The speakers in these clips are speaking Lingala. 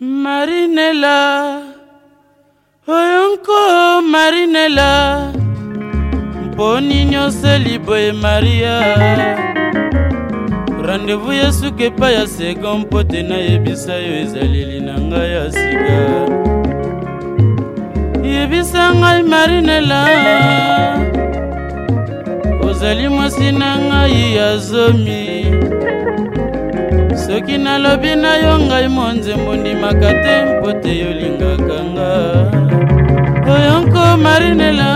marinela oyonko marinela mponi nyonso liboye maria randevu ya suka epai ya sego mpo te nayebisa yo ezaleli na ngai ya sika yebisa ngai marinela ozali mwasi na ngai ya zomi soki nalobi na yo ngai monzembo ndimaka te mpo te yolingaka nga oyo nko marinela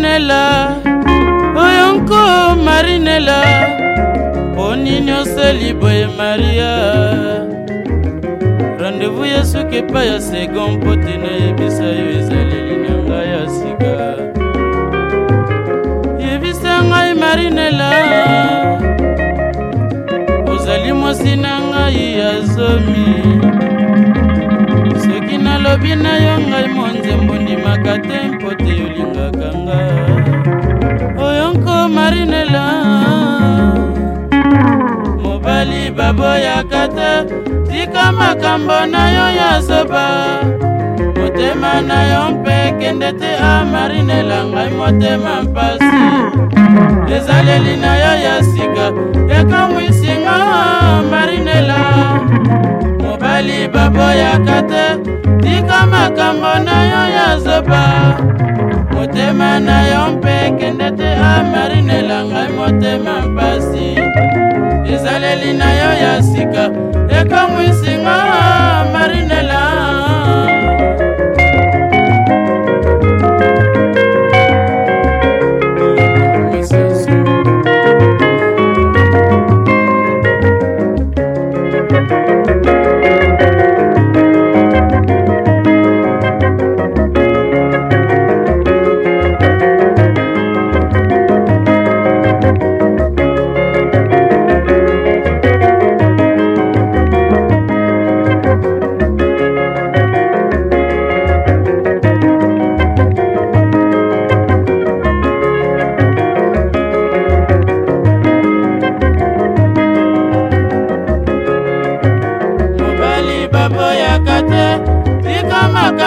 marinela oyo nko marinela poni nyonso liboye maria rendez-vous ya soki epai ya segon mpo te nayebisa yo ezaleli na ngai ya sika yebisa ngai marinela ozali mwasi na ngai ya zomi soki nalobi na yo ngai monzembo ndimaka te mpo okoyaka te tika makambo na yo ya zoba motema na yo mpe kende te amarinela ah, ngai motema mpasi ezaleli na yo ya sika ekamwisinga ah, marinela mobali baboyaka te tika makambo na yo ya zoba motema na yo mpe kende te amarinela ah, ngai motema mpasi ezaleli na yo ya sika ekamwisinga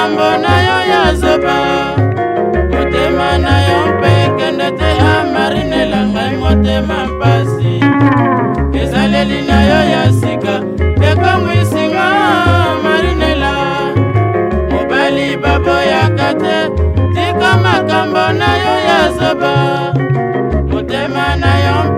makambo na yo ya zoba motema na yo mpe ekende te amarinela ngai motema mpasi ezaleli na yo ya sika ekomwisinga marinela mobali baboyaka te tika makambo na yo ya zoba motema na yo